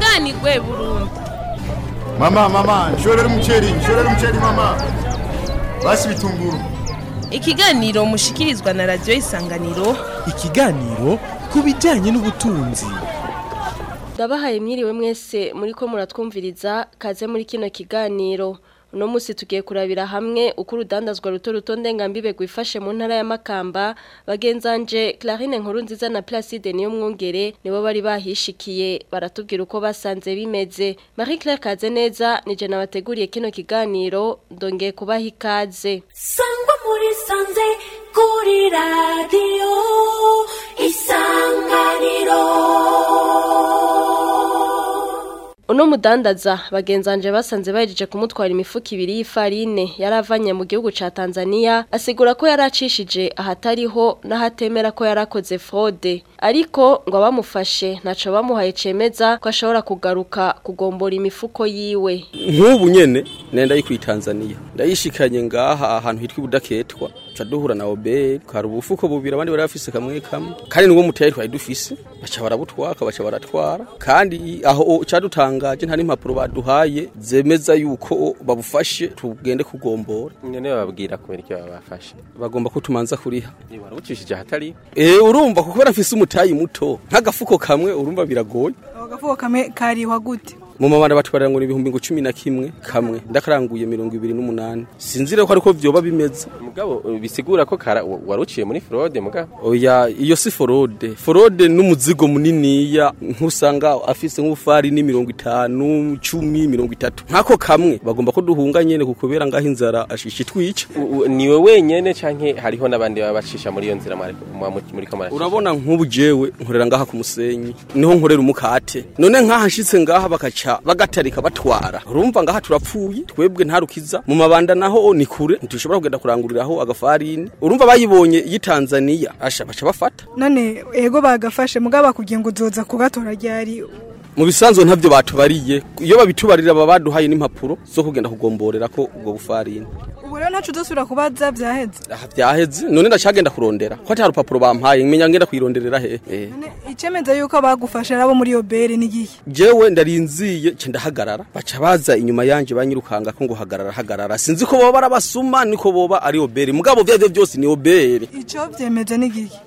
bananirwe burundu mama mama nshorera umuceri nshorera umuceri mama basi bitunguru ikiganiro mushikirizwa na radiyo isanganiro ikiganiro ku bijyanye n'ubutunzi ndabahaye mwiriwe mwese muri ko muratwumviriza kaze muri kino kiganiro uno munsi tugiye kurabira hamwe uko urudandazwa ruto ruto ndengambibe rwifashe mu ntara ya Makamba bagenzanje Clarine Nkuru nziza na Placide niyo mwungere nibo bari bahishikiye baratubwira uko basanze bimeze Marie Claire kaze neza nije nabateguriye kino kiganiro ndongeye kubaha ikaze kuri radio isanganiro uno mudandaza bagenzanje basanze bahejeje kumutwara imifuka ibiri y'ifarine yari mu gihugu ca Tanzania asigura ko yaracishije ahatariho n'ahatemera ko yarakoze fraude ariko ngo bamufashe naco bamuhaye cemeza ko ashobora kugaruka kugombora imifuko yiwe nk'ubu nyene nenda yi Tanzania ndayishikanye ngaha ahantu hitwa budaketwa tuca duhura na oberi kari ubufuko bubiri abandi bari bafise kamwe kamwe kandi n'ubwo muteye twari dufise baca barabutwaka baca baratwara kandi aho cyadutangaje nta n'impapuro baduhaye zemeza yuko babufashe tugende kugombora nyine babwira kubera icyo babafashe bagomba ko tumanza kuriha warabukishije ahatari eh urumva kuko barafise umutayi muto nk'agafuko kamwe urumva biragoye agafuko kamwe kariha gute mu mabana bacu barangwa ibihumbi ngo cumi na kimwe kamwe ndakaranguye mirongo ibiri n'umunani sinzi sinzire ko ariko byoba bimeze mugabo bisigura ko waruciye muri forode mugabo oya iyo si forode forode n'umuzigo muniniya nkusanga afise nk'ufari ni mirongo itanu cumi mirongo itatu nk'ako kamwe bagomba ko duhunga nyene kukubera ngaho inzara ashisha itwica niwe wenyine canke hariho n'abandi baba bacisha muri iyo nzira muri kamara urabona nk'ubu jewe nkorera ngaha ku musenyi niho nkorera umukate none nk'aha nshitse ngaha bakaca bagaca bagatarika batwara urumva ngaha turapfuye twebwe ntarukiza mu mabanda naho oh, ni kure ntushobora kugenda kuranguriraho agafarini urumva bayibonye y'itanzaniya asha baca bafata none ego bagafashe mugaba bakubwiye ngo nzoza kugatora ryari mu bisanzwe ntabyo batubariye iyo babitubarira baba baduhaye n'impapuro zo kugenda kugomborera ko ubwo bufarini rero ntacu dusubira kubaza byaheze aha byaheze none ndashagenda kurondera ko atari urupapuro bampaye menya ngenda kuyironderera he eh. icemeza yuko bagufashe nabo muri iyo beri n'igihe jewe ndarinziye nce ndahagarara baca baza inyuma yanjye banyirukanga ko ngo hagarara hagarara sinzi ko boba arabasuma niko boba ari iyo beri mugabo byo byose ni iyo beri icyo byemeza n'igihe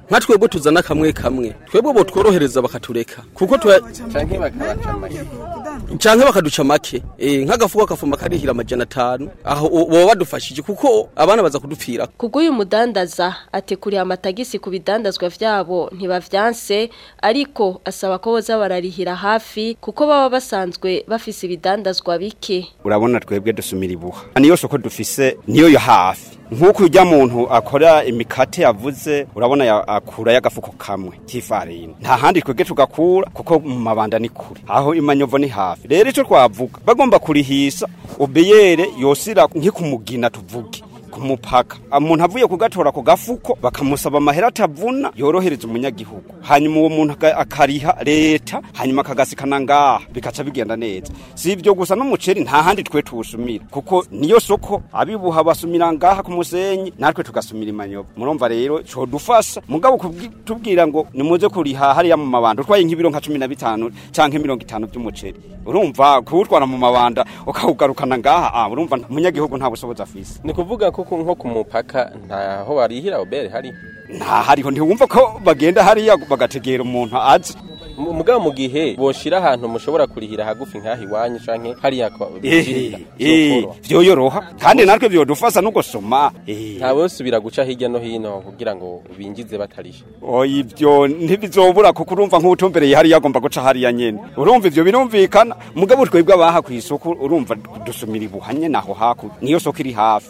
bato nka twebwe tuzana kamwe kamwe twebwe bo tworohereza bakatureka kuko tuba cyangwa bakaduca make eh, nk'agafuka kafuma karihira amajana atanu aho baba badufashije kuko abana baza kudupfira kuko uyu mudandaza atekuriye amatagisi ku bidandazwa byabo ntibavyanse ariko asaba ko boza bararihira hafi kuko baba basanzwe bafise ibidandazwa bike urabona twebwe dusumira ibuha niyo soko dufise niyo yo hafi nk'uko ujya muntu akora imikate yavuze urabona akura y'agafuko kamwe k'ifarini nta handi twebwe tugakura kuko mu mabanda ni kure aho imanyovo ni hafi rero icyo twavuga bagomba kurihisha ubiyere yosira nk'ikumugina tuvuge kumupaka ah, umuntu avuye kugatora ku gafuko bakamusaba amahera atavuna yorohereza umunyagihugu hanyuma uwo muntu akariha leta hanyuma akagasikana ngaha bikaca bigenda neza si ibyo gusa n'umuceri nta handi twe tuwusumira kuko niyo soko abibuha basumira ngaha ku musenyi natwe tugasumira imanyoba murumva rero codufasha mugabo tubwira ngo nimuze kuriha hariya mu mabanda utwaye nk'ibiro nka cumi na bitanu canke mirongo itanu by'umuceri urumva kuwutwara mu mabanda ukawugarukana ngaha ah, urumva umunyagihugu nta busobozi afise ni kuvuga ko nko ku mupaka ntaho barihira obere hari nta hariho ntiwumva ko bagenda hariya bagategera umuntu azi mugabo mu gihe boshira ahantu mushobora kurihira hagufi nkaho iwanyu canke hariya vyoyoroha kandi natwe vyodufasa no gusoma ntabosubira guca hirya no hino kugira ngo binjize batarisha oh, ivyo ntibizobura kuko urumva nk'uwutumbereye hariya agomba guca hariya nyene urumva ibyo birumvikana mugabo twebwe ku isoko urumva dusumira ibuhanye naho haku niyo soko iri hafi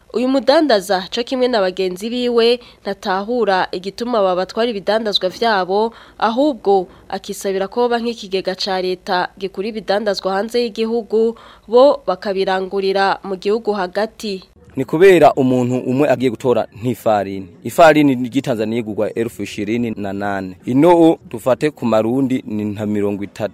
uyu mudandaza cyo kimwe na bagenzi biwe ntatahura igituma aba batwara ibidandazwa byabo ahubwo akisabira ko ba nk'ikigega cya leta gikura ibidandazwa hanze y'igihugu bo bakabirangurira mu gihugu hagati ni kubera umuntu umwe agiye gutora ntifarini ifarini ry'itanzaniya igurwa erufu ishirini na nane ino dufate ku marundi ni nka mirongo itatu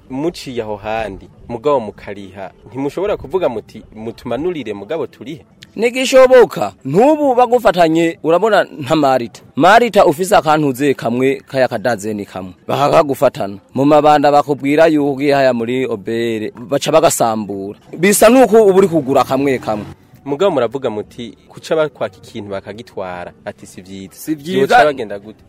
muciye aho handi mugabo mukariha ntimushobora kuvuga muti mutumanurire mugabo turihe ntigishoboka ntubu bagufatanye urabona nta marita marita ufise akantuze kamwe kaya kadazeni kamwe bakakagufatana mu mabanda bakubwira yuko ugiye muri obere baca bagasambura bisa nuko uba uri kugura kamwe kamwe mugabo muravuga muti kuca bakwaka ikintu bakagitwara ati si byiza si byiza bagenda gute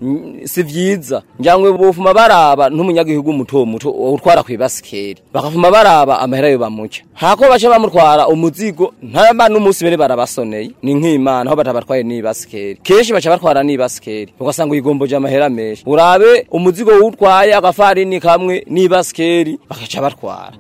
si byiza njyangwe bufuma baraba n'umunyagihugu muto muto utwara ku ibasikeri bakafuma baraba amahera yo bamuca hako bace bamutwara umuzigo ntaba n'umunsi bere barabasoneye ni nk'imana aho batabatwaye n'ibasikeri kenshi baca batwara n'ibasikeri ugasanga uyigomboje amahera menshi urabe umuzigo wutwaye agafarini kamwe n'ibasikeri bakaca batwara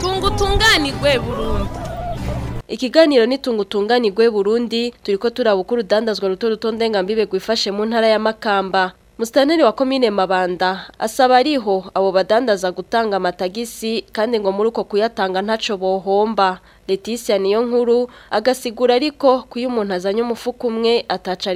tungutunganirwe burundu ikiganiro nitungutunganirwe Burundi turiko turabukuru dandazwa ruto ruto ndengambibe gwifashe mu ntara ya Makamba Mustaneri wa komine Mabanda asaba ariho abo badandaza gutanga amatagisi kandi ngo muri uko kuyatanga ntaco bohomba Leticia niyo nkuru agasigura ariko ko iyo umuntu azanye umufuka umwe ataca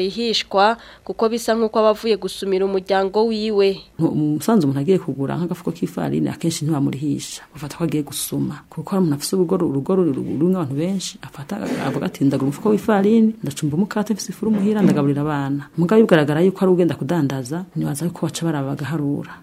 kuko bisa nk'uko aba gusumira umuryango wiwe umusanzu umuntu agiye kugura nk'agafuko k'ifarini akenshi ntiwamurihisha ufata ko agiye gusuma kuko hari umuntu afite urugo urugo rurimo abantu benshi afata avuga ati ndagura umufuko w'ifarini ndacumba umukate mfise ifu umuhira ndagaburira abana mugabo bigaragara yuko ari ugenda kudandaza ntibaza yuko baca barabagaharura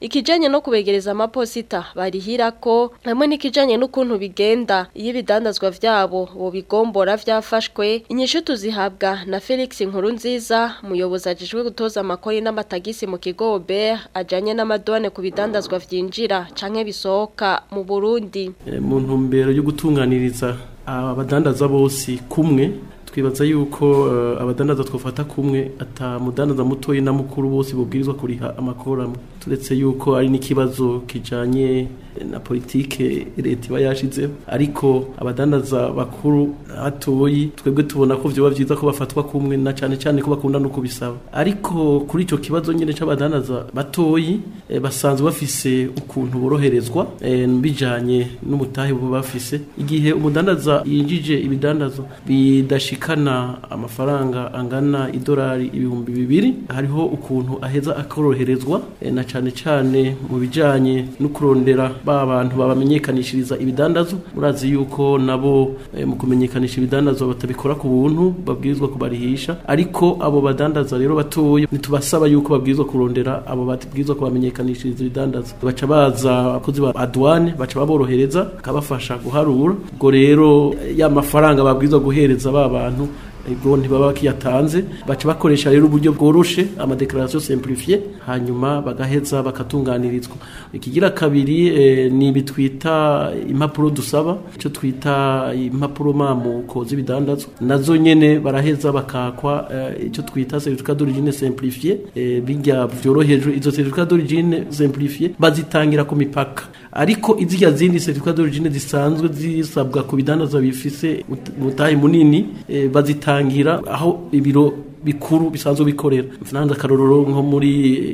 ikijanye no kubegereza amaposita barihirako hamwe n'ikijanye n'ukuntu bigenda iyo ibidandazwa vyabo bigombora vyafashwe inyishu tuzihabwa na Felix Nkuru nziza muyobozi ajejwe gutoza amakori n'amatagisi mu kigobe ajanye n'amadone ku bidandazwa vyinjira canke bisohoka mu Burundi e, ntumbero yo gutunganiriza abadandaza bose kumwe twibaza yuko eh, abadandaza twafata kumwe atamudandaza mutoya na mukuru bose babwirizwa kuriha amakoramo turetse yuko ari n'ikibazo kijanye na politike leta iba yashyizeho ariko abadandaza bakuru hatoyi twebwe tubona ko byaba byiza ko bafatwa kumwe na cyane cyane ko bakunda no kubisaba ariko kuri icyo kibazo nyine cy'abadandaza batoyi eh, basanzwe bafise ukuntu boroherezwa eh, bijyanye n'umutahe bafise igihe umudandaza yinjije ibidandazo bidashikana amafaranga angana idolari ibihumbi bibiri hariho ukuntu aheza akoroherezwa eh, na cyane cyane cyane mu bijyanye no kurondera ba bantu babamenyekanishiriza ibidandazo murazi yuko nabo eh, mu kumenyekanisha ibidandazo batabikora ku buntu babwirizwa kubarihisha ariko abo badandaza rero batuye ntitubasaba yuko babwirizwa kurondera abo babwirizwa kubamenyekanishiriza ibidandazo baca baza abakozi ba aduwane baca baborohereza bakabafasha guharura ubwo rero eh, ya mafaranga babwirizwa guhereza ba bantu ubwo ntibaba bakiyatanze baca bakoresha rero uburyo bworoshe amadekararasiyo simplifiye hanyuma bagaheza bakatunganirizwa ikigira kabiri e, ni bitwita impapuro dusaba icyo twita impapuro mamuko z'ibidandazwa nazo nyene baraheza bakakwa eh, icyo e, twita certificat d'origine simplifié eh, bijya byorohejwe izo certificat d'origine simplifié bazitangira ku mipaka ariko izijya zindi certificat d'origine zisanzwe zisabwa ku bidandaza bifise mutahe munini e, bazitangira birangira aho ibiro bikuru bisanzwe bikorera nanze akarorero nko muri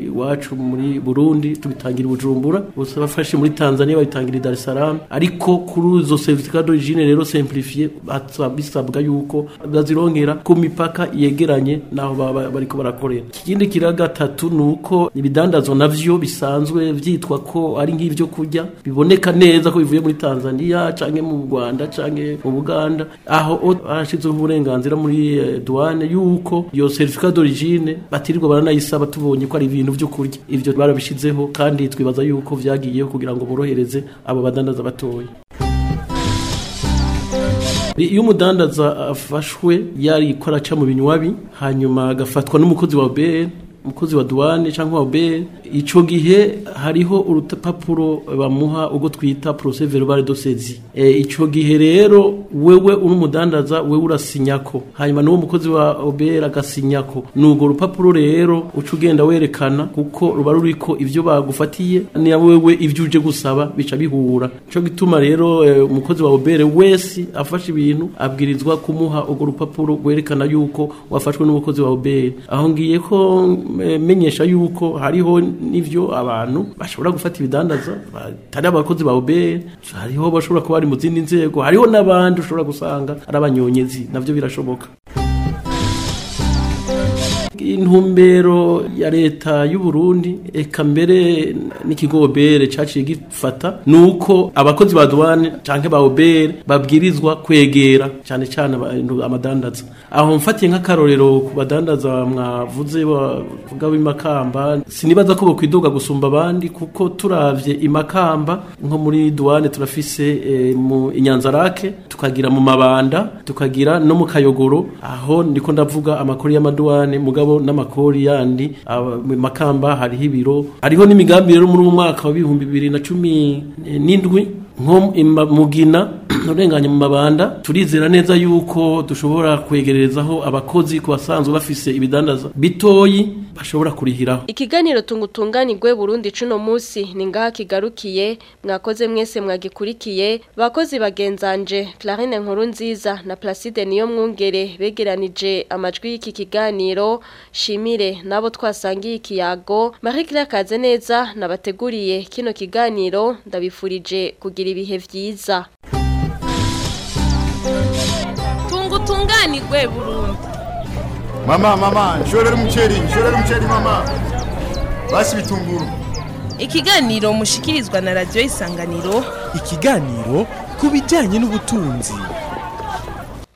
iwacu muri burundi tubitangira ubujumbura abafashe muri tanzania babitangira i darisaramu ariko kuri izo serivisi kadorojine rero semplifiye bisabwa yuko bazirongera ku mipaka yegeranye n'aho bariko barakorera ikindi kira gatatu ni uko ibidandazwa navyo bisanzwe byitwa ko ari nk'ivyo kurya biboneka neza ko bivuye muri tanzania canke mu rwanda canke mu buganda aho barashizeho uburenganzira muri eh, duwane yuko iyo iyo certificat d'origine batirirwa baranayisaba tubonye ko ari ibintu byo kurya ivyo barabishizeho kandi twibaza yuko vyagiyeho kugira ngo borohereze abo badandaza batoya iyo umudandaza afashwe yariko araca mu binywabi hanyuma agafatwa n'umukozi wa bene. umukozi wa duwane cyangwa wa beri icyo gihe hariho urupapuro bamuha ubwo twita porose verubare dosezi eh, icyo gihe rero wewe urumudandaza wewe urasinya ko hanyuma n'uwo mukozi wa obe agasinya ko ni urwo rero uca ugenda werekana kuko ruba ruri ibyo bagufatiye ni wewe ibyo uje gusaba bica bihura cyo gituma rero eh, umukozi wa beri wese afashe ibintu abwirizwa kumuha urwo rupapuro rwerekana yuko wafashwe n'umukozi wa beri aho ngiye ko menyesha yuko hariho n'ibyo abantu bashobora gufata ibidandaza batari abakozi ba oberi hariho bashobora kuba bari mu zindi nzego hariho n'abandi ushobora gusanga ari abanyonyezi nabyo birashoboka intumbero ya leta y'u Burundi eka mbere n'ikigo obere cyaciye gifata nuko abakozi ba douane canke ba obere babwirizwa kwegera cyane cyane amadandaza aho mfatiye nk'akarorero ku badandaza mwavuze bavuga b'imakamba sinibaza ko bokwidoga gusumba abandi kuko turavye imakamba nko muri douane turafise e, mu inyanzarake tukagira mu mabanda tukagira no mu kayogoro aho ndiko ndavuga amakuru y'amaduane mugabo hariho n'amakori yandi makamba hariho ibiro hariho n'imigambi rero muri mu mwaka wa bihumbi bibiri na cumi n'indwi nko mugina urenganya mu mabanda turizera neza yuko dushobora kwegererezaho abakozi ku basanzwe bafise ibidandaza bitoyi bashobora kurihiraho ikiganiro tungutunganirwe Burundi cuno munsi ni ngaha kigarukiye mwakoze mwese mwagikurikiye bakozi bagenzanje Clarine Nkuru nziza na Placide niyo mwungere begeranije amajwi y'iki kiganiro shimire nabo twasangiye ikiyago Marie Claire Kazeneza nabateguriye kino kiganiro ndabifurije kugira ibihe vyiza Tungutunganirwe Burundi mama mama nshorera umuceri nshorera umuceri mama basi bitunguru ikiganiro mushikirizwa na radiyo isanganiro ikiganiro ku bijyanye n'ubutunzi